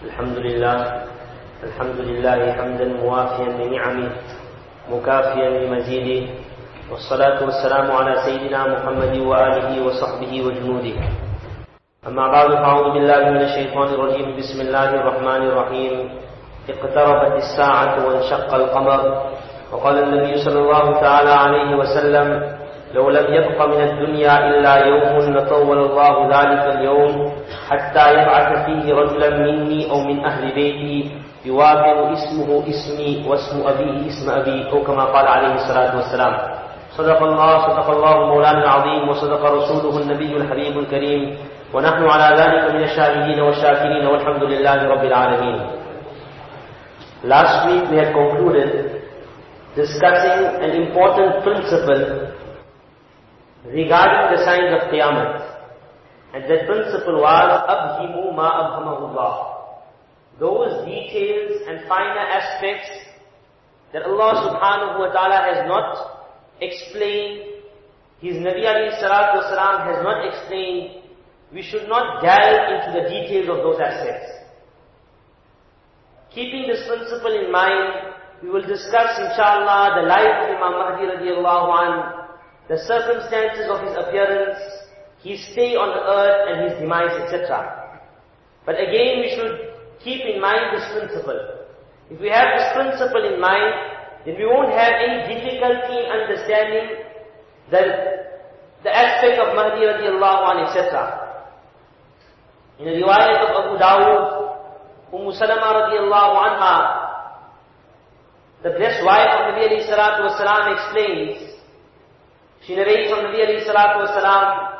الحمد لله الحمد لله حمدا موافيا لنعمه مكافيا لمزيده والصلاة والسلام على سيدنا محمد وآله وصحبه وجنوده. أما بعد فأعوذ بالله من الشيطان الرجيم. بسم الله الرحمن الرحيم. اقتربت الساعة وانشق القمر. وقال النبي صلى الله تعالى عليه وسلم لو لم يبق من الدنيا إلا يوم لطول الله ذلك اليوم حتى يبعث فيه رجلا مني أو من أهل بيتي يوافق اسمه اسمي واسم أبيه اسم أبي أو كما قال عليه الصلاة والسلام. صدق الله صدق الله مولانا العظيم وصدق رسوله النبي الحبيب الكريم. ونحن على ذلك من الشاهدين والشاكرين والحمد لله رب العالمين. Last week we had concluded discussing an important principle regarding the signs of Qiyamah. And that principle was abhimu ma abhamahullah. Those details and finer aspects that Allah subhanahu wa ta'ala has not explained, His Nabi alayhi salatu wasalam has not explained, we should not delve into the details of those aspects. Keeping this principle in mind, we will discuss inshallah the life of Imam Mahdi radiallahu an, the circumstances of his appearance, his stay on the earth and his demise, etc. But again, we should keep in mind this principle. If we have this principle in mind, then we won't have any difficulty in understanding the, the aspect of Mahdi radiallahu an, etc. In the riwayat of Abu Dawud, Umm Salama radiallahu anha, the blessed wife of Nabi alayhi salatu wasalam explains, she narrates from Nabi alayhi salatu wasalam,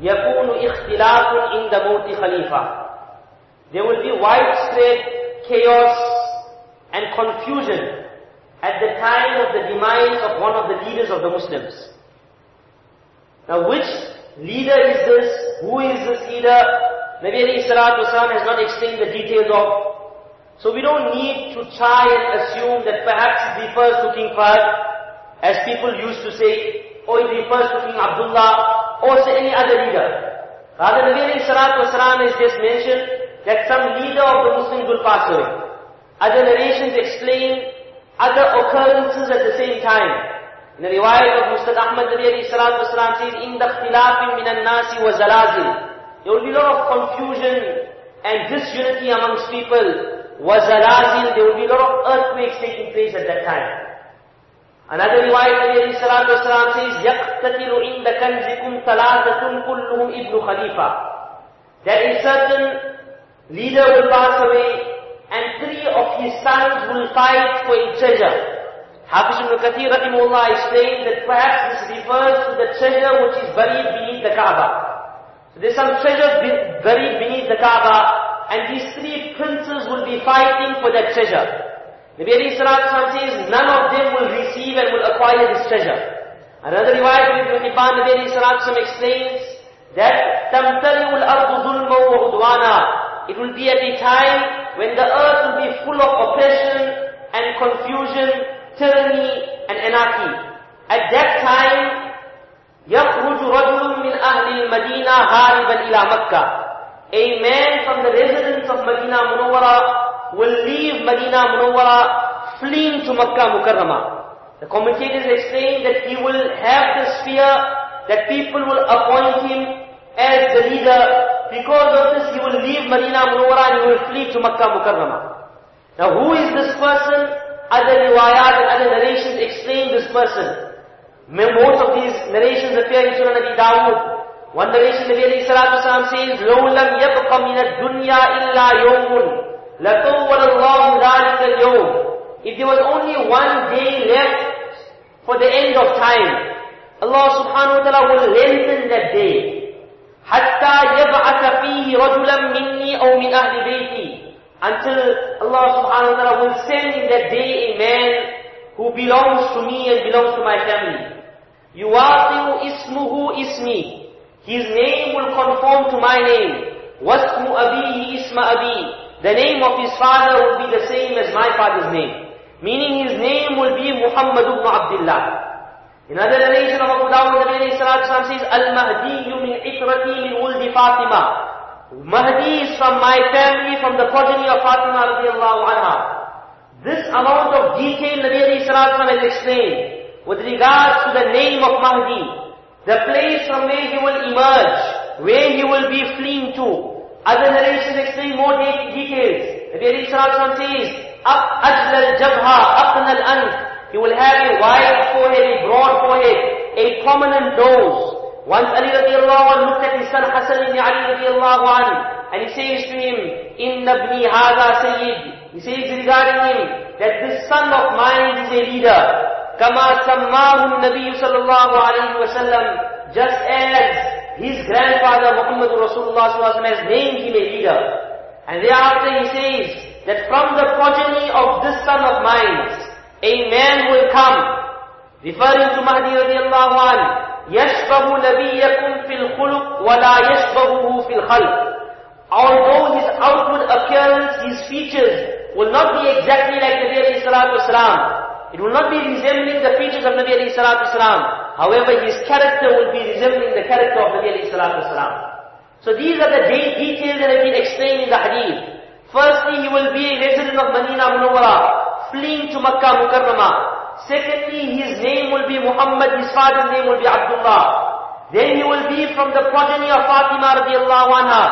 يكون اختلاف عند موت خليفة. There will be widespread chaos and confusion at the time of the demise of one of the leaders of the Muslims. Now which leader is this? Who is this leader? Nabi alayhi salatu wasalam has not explained the details of. So we don't need to try and assume that perhaps he refers to King Fahd, as people used to say, or it refers to King Abdullah oh, or to any other leader. Rather, Nabi alayhi salatu wasalam has just mentioned that some leader of the Muslims will pass away. Other narrations explain other occurrences at the same time. In the riwayat of Musnad Ahmad, Nabi alayhi salatu wasalam says, إِنَّ اخْتِلَافٍ مِنَ النَّاسِ وَزَلَازِلٍ There will be a lot of confusion and disunity amongst people. وَزَلَازِلٍ There will be a lot of earthquakes taking place at that time. Another riwayat Nabi alayhi salatu wasalam says, يَقْتَتِلُ عِنْدَ كَنْزِكُمْ ثَلَاثَةٌ كُلُّهُمْ إِبْنُ خَلِيفَةٌ That a certain leader will pass away and three of his sons will fight for a treasure. Hafiz ibn Kathir rahimahullah explained that perhaps this refers to the treasure which is buried beneath the Kaaba. So there's some treasure buried beneath the Kaaba, and these three princes will be fighting for that treasure. Nabi alayhi salatu says, none of them will receive and will acquire this treasure. Another riwayat of Ibn Hibban, Nabi alayhi salatu explains that تَمْتَلِعُ الْأَرْضُ ظُلْمًا وَعُدْوَانًا It will be at a time when the earth will be full of oppression and confusion, tyranny and anarchy. At that time, يخرج رجل من أهل المدينة هاربا إلى مكة. A man from the residents of Medina Munawwara will leave Medina Munawwara fleeing to Makkah Mukarrama. The commentators are saying that he will have this fear that people will appoint him as the leader. Because of this he will leave Medina Munawwara and he will flee to Makkah Mukarrama. Now who is this person? Other riwayat and other narrations explain this person. Most of these narrations appear in Sunan Abi Dawood. One narration Nabi Alayhi Salatu says, لَوْ لَمْ يَبْقَ مِنَ الدُّنْيَا إِلَّا يَوْمٌ لَطَوَّلَ اللَّهُ ذَلِكَ الْيَوْمِ If there was only one day left for the end of time, Allah subhanahu wa ta'ala will lengthen that day. حَتَّى يَبْعَثَ فِيهِ رَجُلًا مِنِّي أَوْ مِنْ أَهْلِ بَيْتِي Until Allah subhanahu wa ta'ala will send in that day a man who belongs to me and belongs to my family. يُوَاطِعُ إِسْمُهُ إِسْمِي His name will conform to my name. وَاسْمُ أَبِيهِ إِسْمَ أَبِي the name of his father will be the same as my father's name. Meaning his name will be Muhammad ibn Abdullah. Another narration of Abu Dawud, the Nabi says, Al-Mahdi min itrati min uldi Fatima. Mahdi is from my family, from the progeny of Fatima radiallahu anha. This amount of detail Nabi alayhi salatu has explained with regards to the name of Mahdi, the place from where he will emerge, where he will be fleeing to. Other narrations explain more details. Nabi Ali Salaam says, Up ajlal jabha, aqnal anf. He will have a wide forehead, a broad forehead, a prominent nose. Once Ali radiallahu anhu looked at his son Hassan ibn Ali radiallahu anhu, and he says to him, Inna bni hadha sayyid. He says regarding him, that this son of mine is a leader. Kama sammahu Nabi sallallahu alayhi wa sallam, just as his grandfather Muhammad Rasulullah sallallahu has named him a leader. And thereafter he says, that from the progeny of this son of mine, a man will come, referring to Mahdi radiallahu anh, يشبه نبيكم في الخلق ولا يشبهه في الخلق Although his outward appearance, his features will not be exactly like Nabi alayhi salatu wasalam. It will not be resembling the features of Nabi alayhi salatu wasalam. However, his character will be resembling the character of Nabi alayhi salatu. So these are the details that have been explained in the hadith. Firstly, he will be a resident of Medina Munawwara, fleeing to Makkah Mukarramah. Secondly, his name will be Muhammad, his father's name will be Abdullah. Then he will be from the progeny of Fatima radiallahu anha,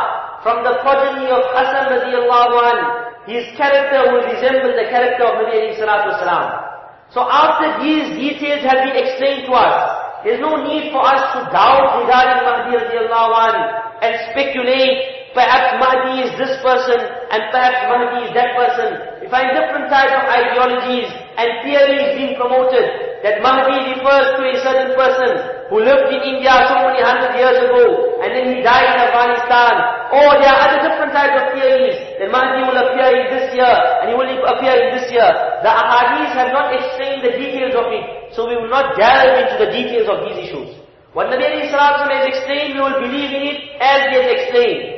from the progeny of Hassan radiallahu anha. His character will resemble the character of Nabi alayhi salatu wasalam. So after these details have been explained to us, there's no need for us to doubt regarding Mahdi radiallahu anhu and speculate Perhaps Mahdi is this person and perhaps Mahdi is that person. We find different types of ideologies and theories being promoted that Mahdi refers to a certain person who lived in India so many hundred years ago and then he died in Afghanistan. Or there are other different types of theories that Mahdi will appear in this year and he will appear in this year. The ahadith have not explained the details of it, so we will not delve into the details of these issues. What Nabi Sallallahu has explained, we will believe in it as he has explained.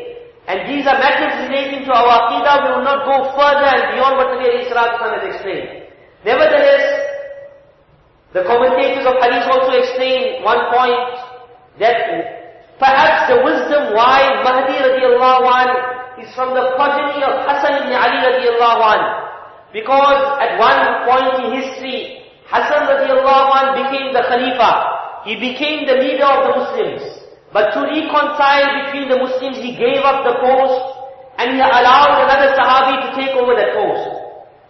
And these are matters relating to our aqidah, we will not go further and beyond what Nabi alayhi salatu has explained. Nevertheless, the commentators of hadith also explain one point, that perhaps the wisdom why Mahdi radiallahu an is from the progeny of Hassan ibn Ali radiallahu an. Because at one point in history, Hassan radiallahu an became the Khalifa. He became the leader of the Muslims. But to reconcile between the Muslims, he gave up the post and he allowed another Sahabi to take over that post.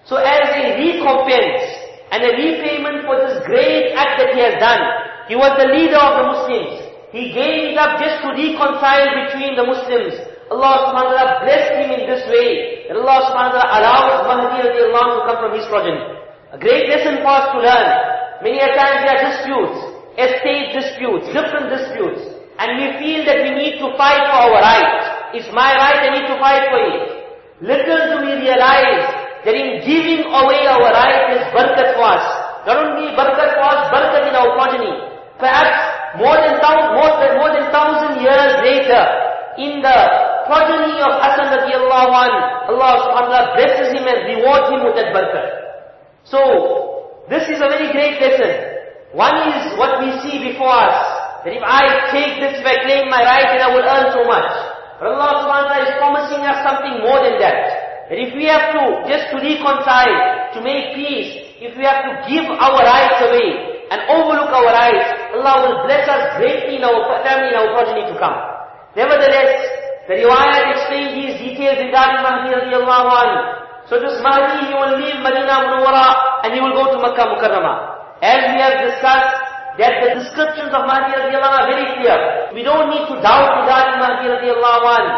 So as a recompense and a repayment for this great act that he has done, he was the leader of the Muslims. He gave up just to reconcile between the Muslims. Allah subhanahu wa ta'ala blessed him in this way. That Allah subhanahu wa ta'ala allows Mahdi radiallahu to come from his progeny. A great lesson for us to learn. Many a times there are disputes, estate disputes, different disputes. And we feel that we need to fight for our right. It's my right, I need to fight for it. Little do we realize that in giving away our right is barakat for us. Not only barakat for us, barakat in our progeny. Perhaps more than, more than, more than thousand years later, in the progeny of Hassan radiallahu an, Allah subhanahu wa ta'ala blesses him and rewards him with that barakat. So, this is a very great lesson. One is what we see before us. That if I take this, if I claim my right, then I will earn so much. But Allah subhanahu wa ta'ala is promising us something more than that. If we have to, just to reconcile, to make peace, if we have to give our rights away, and overlook our rights, Allah will bless us greatly in our family, in our progeny to come. Nevertheless, the riwayat explains these details regarding Mahdi radiallahu anhu. So this Mahdi, he will leave Medina Munawwara and he will go to Makkah Mukarramah. As we have discussed, that the descriptions of Mahdi radiallahu are very clear. We don't need to doubt regarding Mahdi radiallahu anhu.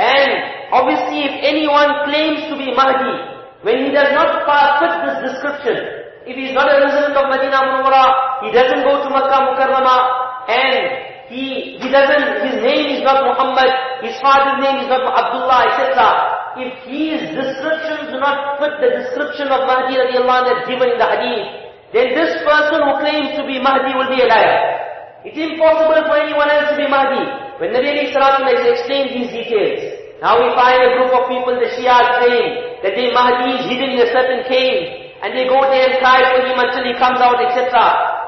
And obviously if anyone claims to be Mahdi, when he does not fit this description, if he is not a resident of Medina Munawwara, he doesn't go to Makkah Mukarramah, and he, he doesn't, his name is not Muhammad, his father's name is not Abdullah, etc. If his descriptions do not fit the description of Mahdi radiallahu anhu given in the hadith, then this person who claims to be Mahdi will be a liar. It's impossible for anyone else to be Mahdi. When Nabi Sallallahu has explained these details, now we find a group of people, the Shia claim that the Mahdi is hidden in a certain cave, and they go there and cry for him until he comes out, etc.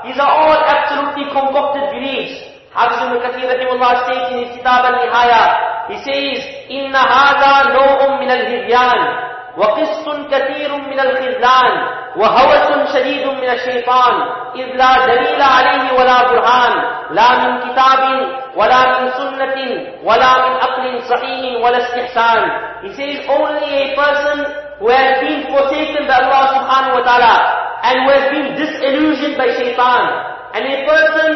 These are all absolutely concocted beliefs. Hafiz ibn Kathir rahimahullah states in his Kitab al-Nihaya he says, إِنَّ هَذَا نَوْءٌ مِنَ الْهِذْيَانِ وَقِسْطٌ كَثِيرٌ مِنَ الْخِذْلَانِ وَهَوَسٌ شَدِيدٌ مِنَ الشَّيْطَانِ إِذْ لَا دَلِيلَ عَلَيْهِ وَلَا بُرْهَانِ لَا مِنْ كِتَابٍ وَلَا مِنْ سُنَّةٍ وَلَا مِنْ أَقْلٍ صَحِيحٍ وَلَا اسْتِحْسَانٍ He says only a person who has been forsaken by Allah subhanahu wa ta'ala and who has been disillusioned by shaitan and a person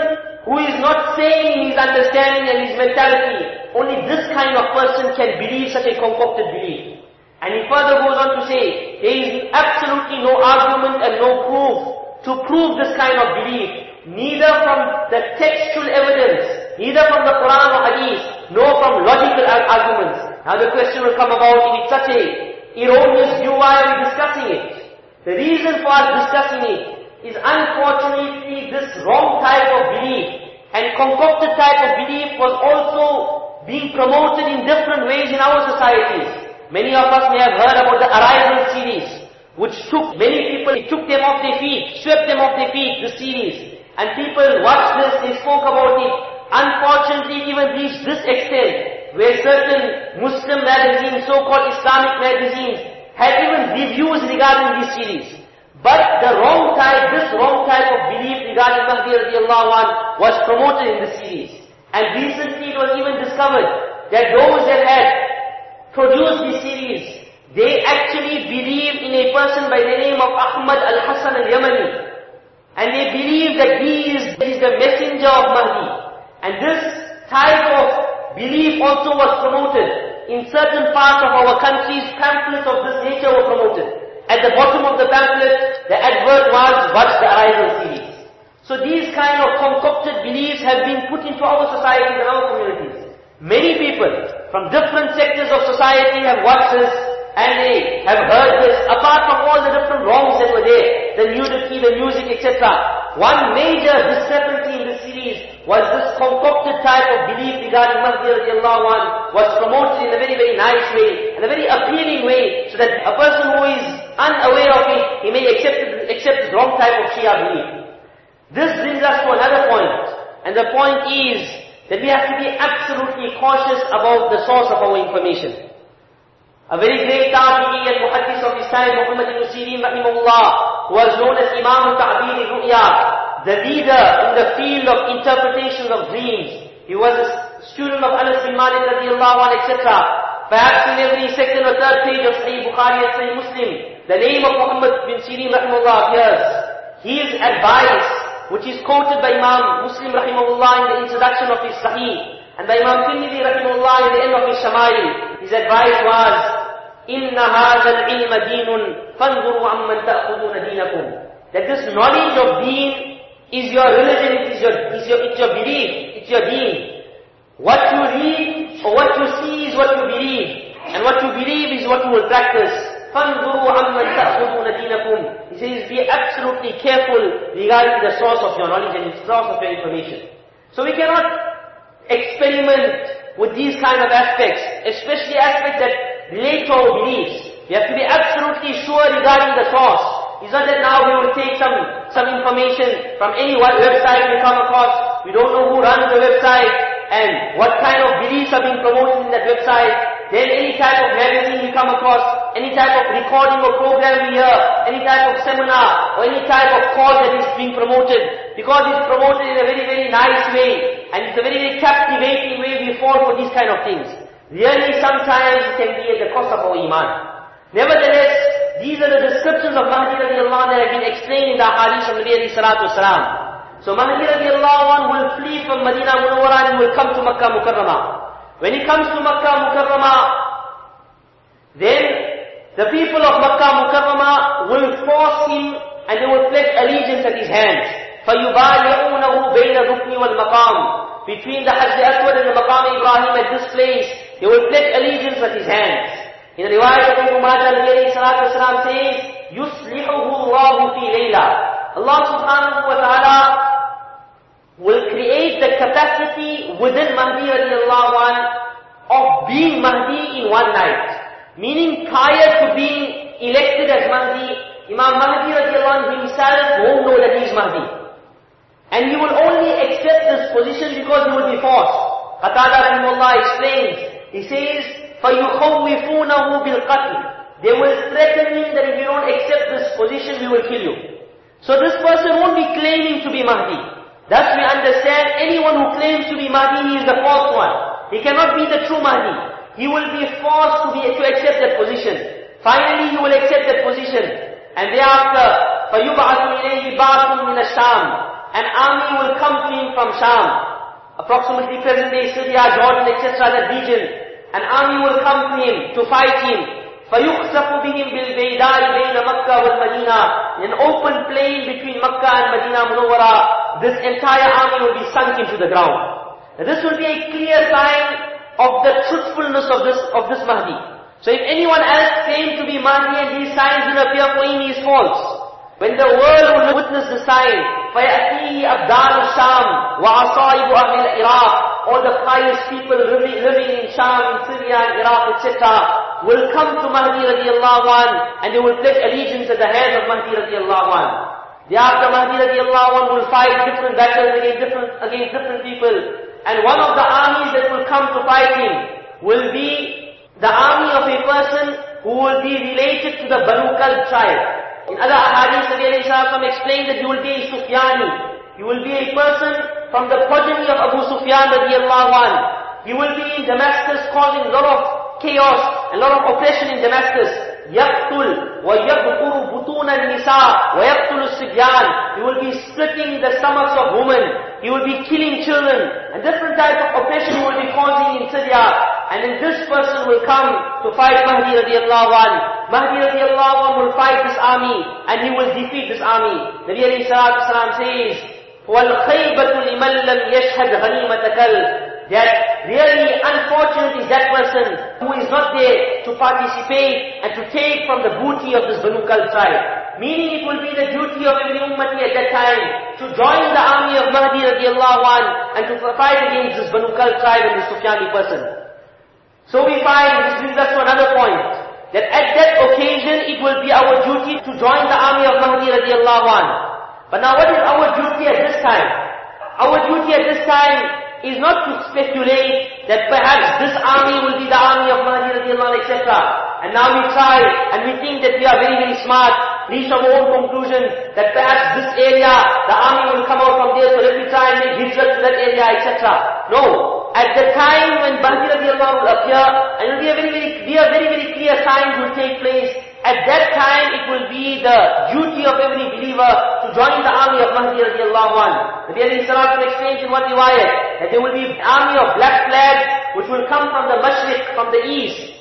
who is not sane in his understanding and his mentality, only this kind of person can believe such a concocted belief. And he further goes on to say, there is absolutely no argument and no proof to prove this kind of belief, neither from the textual evidence, neither from the Quran or Hadith, nor from logical arguments. Now the question will come about, if such a erroneous view, why are we discussing it? The reason for us discussing it is unfortunately this wrong type of belief and concocted type of belief was also being promoted in different ways in our societies. Many of us may have heard about the Arrival series, which took many people, it took them off their feet, swept them off their feet, the series. And people watched this, they spoke about it. Unfortunately, even reached this extent, where certain Muslim magazines, so-called Islamic magazines, had even reviews regarding this series. But the wrong type, this wrong type of belief regarding Mahdi radiallahu an was promoted in the series. And recently it was even discovered that those that had produced this series, they actually believe in a person by the name of Ahmad al-Hassan al-Yamani. And they believe that he is, he is the messenger of Mahdi. And this type of belief also was promoted. In certain parts of our countries, pamphlets of this nature were promoted. At the bottom of the pamphlet, the advert was, watch the arrival series. So these kind of concocted beliefs have been put into our societies and our communities. Many people from different sectors of society have watched this and they have heard this, apart from all the different wrongs that were there, the nudity, the music, etc. One major discrepancy in the series was this concocted type of belief regarding Mahdi radiallahu anh was promoted in a very, very nice way, in a very appealing way, so that a person who is unaware of it, he may accept, accept this wrong type of Shia belief. This brings us to another point, and the point is that we have to be absolutely cautious about the source of our information. A very great tabi'i and muhaddis of his time, Muhammad ibn Sirin rahimahullah, who was known as Imam al-Ta'bir al-Ru'ya, the leader in the field of interpretation of dreams. He was a student of Anas bin Malik radiallahu anh, etc. Perhaps in every second or third page of Sahih Bukhari and Sahih Muslim, the name of Muhammad bin Sirin rahimahullah appears. His advice, which is quoted by Imam Muslim rahimahullah in the introduction of his Sahih, and by Imam Tirmidhi rahimahullah in the end of his Shama'il, his advice was, إِنَّ هَذَا الْعِلْمَ دِينٌ فَانْظُرُوا عَمَّنْ تَأْخُذُونَ دِينَكُمْ That this knowledge of deen is your religion, it is your, is your, it's your belief, it's your deen. What you read or what you see is what you believe. And what you believe is what you will practice. He says, be absolutely careful regarding the source of your knowledge and the source of your information. So we cannot experiment with these kind of aspects, especially aspects that relate to our beliefs. We have to be absolutely sure regarding the source. It's not that now we will take some, some information from any one website we come across. We don't know who runs the website and what kind of beliefs are being promoted in that website then any type of magazine we come across, any type of recording or program we hear, any type of seminar or any type of cause that is being promoted. Because it's promoted in a very, very nice way and it's a very, very captivating way we fall for these kind of things. Really sometimes it can be at the cost of our iman. Nevertheless, these are the descriptions of Mahdi radiallahu that have been explained in the hadith of Nabi alayhi salatu wasalam. So Mahdi radiallahu anh will flee from Medina Munawwara and will come to Makkah Mukarramah. When he comes to Makkah Mukarramah, then the people of Makkah Mukarramah will force him and they will pledge allegiance at his hands. فَيُبَالِعُونَهُ بَيْنَ الرُّكْنِ وَالْمَقَامِ Between the Hajar Aswad and the Maqam Ibrahim at this place, they will pledge allegiance at his hands. In the riwayat of Ibn Majah, the Alayhi Salatu Wasalam says, يُصْلِحُهُ اللَّهُ فِي لَيْلَةٍ within Mahdi radiallahu an of being Mahdi in one night. Meaning prior to being elected as Mahdi, Imam Mahdi radiallahu anh himself won't know that he is Mahdi. And he will only accept this position because he will be forced. Qatada rahimullah explains He says, فَيُخَوِّفُونَهُ بِالْقَتْلِ They will threaten him that if you don't accept this position, we will kill you. So this person won't be claiming to be Mahdi. Thus we understand anyone who claims to be Mahdi, he is the false one. He cannot be the true Mahdi. He will be forced to be to accept that position. Finally, he will accept that position. And thereafter, فَيُبْعَثُ إِلَيْهِ بَعْثٌ مِنَ الشَّامِ An army will come to him from Sham. Approximately present day Syria, Jordan, etc. that region. An army will come to him to fight him. فَيُخْسَفُ بِهِمْ بِالْبَيْدَاءِ بَيْنَ مَكَّةِ وَالْمَدِينَةِ In an open plain between Makkah and Medina Munawwara, this entire army will be sunk into the ground. Now this will be a clear sign of the truthfulness of this, of this Mahdi. So if anyone else claims to be Mahdi and these signs will appear for him, he is false. When the world will witness the sign, فَيَأْتِيهِ أَبْدَالُ الشَّامِ وَعَصَائِبُ أَهْلِ الْعِرَاقِ All the pious people living, living in Sham, in Syria, and Iraq, etc will come to Mahdi radiallahu an and they will pledge allegiance at the hands of Mahdi radiallahu an. Thereafter Mahdi radiallahu will fight different battles against different, against different people. And one of the armies that will come to fight him will be the army of a person who will be related to the Banu Kalb tribe. In other ahadith, Nabi alayhi explained that you will be a Sufyani. You will be a person from the progeny of Abu Sufyan radiallahu an. He will be in Damascus causing a lot of chaos, a lot of oppression in Damascus. يقتل ويبقر بطون النساء ويقتل الصبيان He will be splitting the stomachs of women. He will be killing children. And different types of oppression he will be causing in Syria. And then this person will come to fight Mahdi radiallahu an. Mahdi radiallahu an will fight this army and he will defeat this army. Nabi alayhi salatu salam says, وَالْخَيْبَةُ لِمَنْ لَمْ يَشْهَدْ غَنِيمَةَ كَلْبٍ that really unfortunate is that person who is not there to participate and to take from the booty of this Banu Kalb tribe. Meaning it will be the duty of every ummati at that time to join the army of Mahdi radiallahu an and to fight against this Banu Kalb tribe and this Sufyani person. So we find, this brings us to another point, that at that occasion it will be our duty to join the army of Mahdi radiallahu an. But now what is our duty at this time? Our duty at this time is not to speculate that perhaps this army will be the army of Mahdi radiallahu etc. And now we try and we think that we are very, very smart, reach our own conclusion that perhaps this area, the army will come out from there, so let me try and make hijrah to that area, etc. No. At the time when Mahdi radiallahu will appear, and it will be a very, very clear, very, very clear signs will take place, at that time, it will be the duty of every believer to join the army of Mahdi radiallahu anhu. Nabi alayhi salatu explains in one riwayat that there will be an army of black flags which will come from the mashriq, from the east.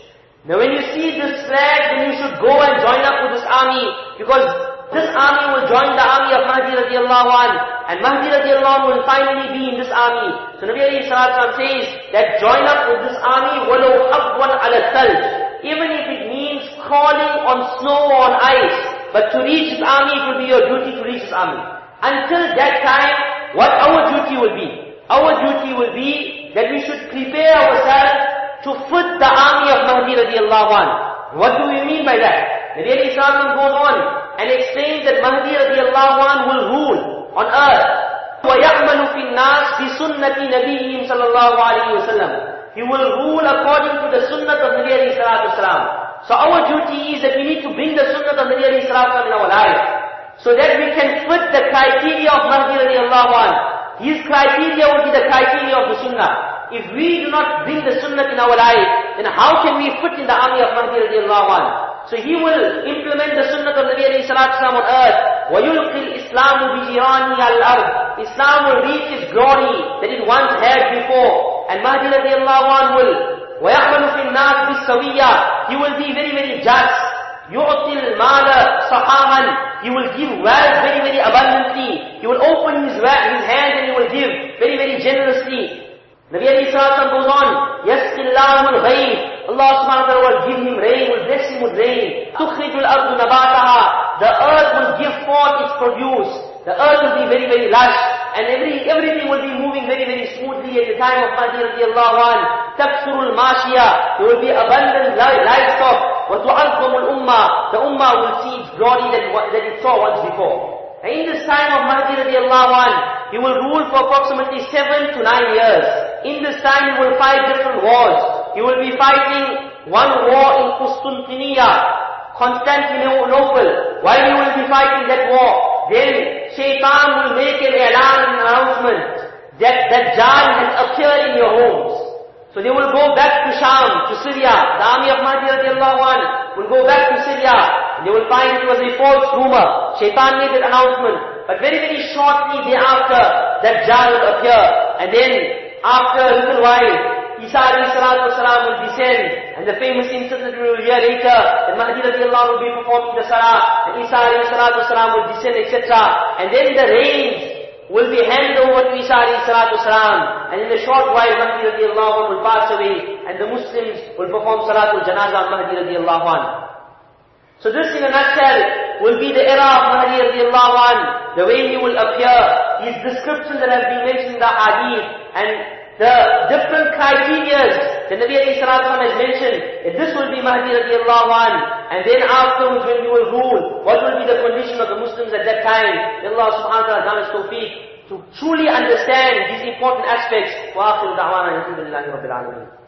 Now when you see this flag, then you should go and join up with this army because this army will join the army of Mahdi radiallahu anhu. And Mahdi radiallahu anhu will finally be in this army. So Nabi alayhi salatu says that join up with this army walau abwan ala thalj even if it means crawling on snow or on ice. But to reach his army, it will be your duty to reach his army. Until that time, what our duty will be? Our duty will be that we should prepare ourselves to foot the army of Mahdi radiallahu anhu. What do we mean by that? The Nabi Islam goes on and explains that Mahdi radiallahu anhu will rule on earth. وَيَعْمَلُ فِي النَّاسِ بِسُنَّةِ نَبِيِّهِمْ صلى الله عليه وسلم he will rule according to the sunnah of Nabi alayhi salatu wasalam. So our duty is that we need to bring the sunnah of Nabi alayhi salatu in our life. So that we can fit the criteria of Mahdi radiallahu anh. His criteria will be the criteria of the sunnah. If we do not bring the sunnah in our life, then how can we fit in the army of Mahdi radiallahu anh? So he will implement the sunnah of Nabi alayhi salatu on earth. وَيُلْقِي الْإِسْلَامُ بِجِرَانِهِ عَلَى الْأَرْضِ Islam will reach its glory that it once had before. And Mahdi radiallahu anhu will, وَيَعْمَلُ فِي النَّاسِ بِالسَّوِيَّةِ He will be very, very just. يُعْطِي الْمَالَ صَحَاهًا He will give wealth very, very abundantly. He will open his, his hand and he will give very, very generously. Nabi Ali Sallallahu goes on, يَسْقِ اللَّهُ الْغَيْبِ Allah subhanahu wa ta'ala will give him rain, will bless him with rain. تُخْرِجُ الْأَرْضُ نَبَاتَهَا The earth will give forth its produce. The earth will be very, very lush and every, everything will be moving very, very smoothly at the time of Mahdi radiallahu an. تَكْثُرُ الْمَاشِيَةِ There will be abundant livestock. وَتُعَظَّمُ الْأُمَّةِ The ummah will see its glory that, that it saw once before. And in this time of Mahdi radiallahu an, he will rule for approximately seven to nine years. In this time he will fight different wars. He will be fighting one war in Constantinople, Constantinople. While he will be fighting that war, then Shaitan will make an alarm announcement that Dajjal has appeared in your homes. So they will go back to Sham, to Syria. The army of Mahdi radiallahu will go back to Syria. And they will find it was a false rumor. Shaitan made that announcement. But very, very shortly thereafter, Dajjal will appear. And then, after a little while, Isa wasalam will descend. And the famous incident we will hear later, that Mahdi radiallahu will be performing the salah, and Isa wasalam will descend, etc. And then the reins will be handed over to Isa wasalam. And in a short while, Mahdi radiallahu will pass away, and the Muslims will perform salatul janazah on Mahdi radiallahu anhu. So this in a nutshell will be the era of Mahdi radiallahu anh, the way he will appear, his descriptions that have been mentioned in the hadith, and the different criterias the Nabi alayhi salatu has mentioned, that this will be Mahdi radiallahu anh, and then afterwards when he will rule, what will be the condition of the Muslims at that time? May Allah subhanahu wa ta'ala grant us tawfiq to truly understand these important aspects. وآخر دعوانا الحمد لله رب العالمين